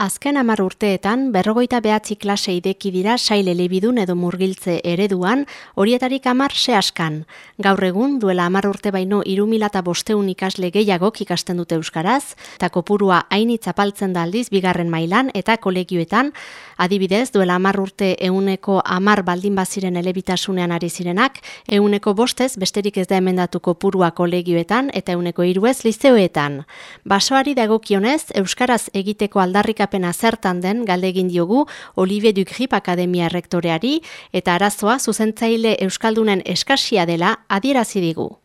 Azken hamar urteetan, berrogoita behatzi klase ideki dira saile elebidun edo murgiltze ereduan, horietarik hamar askan. Gaur egun, duela hamar urte baino irumilata bosteun ikasle gehiagok ikasten dute Euskaraz, eta kopurua hainitz apaltzen da aldiz bigarren mailan eta kolegioetan, adibidez, duela hamar urte euneko hamar baldin baziren elebitasunean ari zirenak, euneko bostez besterik ez da emendatu kopurua kolegioetan eta euneko iruez lizeoetan. Basoari dagokionez, Euskaraz egiteko aldarrika aldarrikapena zertan den galdegin diogu Olivier Dugrip Akademia Rektoreari eta arazoa zuzentzaile Euskaldunen eskasia dela adierazi digu.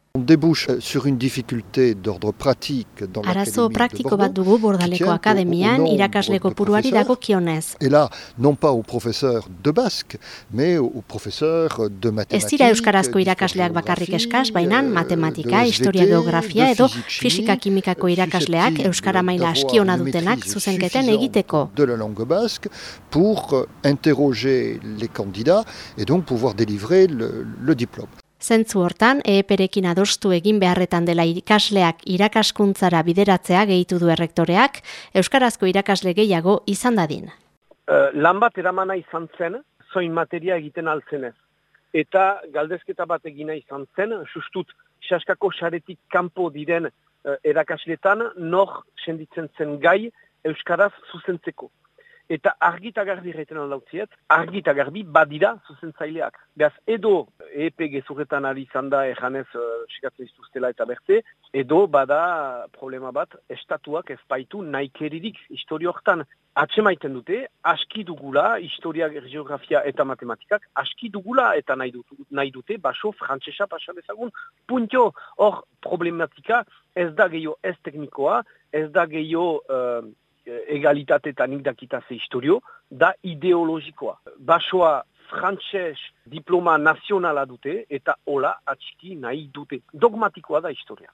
Arazo praktiko bat dugu Bordaleko Akademian irakasleko puruari dago kionez. Et là, non pas au professeur de basque, mais au professeur de mathématiques. Ez dira euskarazko irakasleak bakarrik eskaz, baina matematika, historia, geografia edo fisika kimikako irakasleak euskara maila askiona dutenak zuzenketen egiteko. De la langue basque pour interroger les candidats et donc pouvoir délivrer le, le diplôme. Zentzu hortan, EEPerekin adostu egin beharretan dela ikasleak irakaskuntzara bideratzea gehitu du errektoreak, Euskarazko irakasle gehiago izan dadin. Uh, lan bat eramana izan zen, zoin materia egiten altzenez. Eta galdezketa bat egina izan zen, sustut, saskako xaretik kanpo diren uh, erakasletan, nor senditzen zen gai Euskaraz zuzentzeko eta argita garbi erraiten aldautziet, argita garbi badira zuzentzaileak. Beaz, edo EP gezurretan ari izan da ejanez uh, eta berte, edo bada problema bat, estatuak ez baitu naikeririk historio hortan. Atsemaiten dute, aski dugula, historia, geografia eta matematikak, aski dugula eta nahi, dut, nahi dute, baso, frantzesa, pasa dezagun, puntio, hor problematika ez da gehiago ez teknikoa, ez da gehiago... Uh, egalitate eta nik dakitase historio, da ideologikoa. Basoa frantxez diploma nazionala dute eta hola atxiki nahi dute. Dogmatikoa da historia.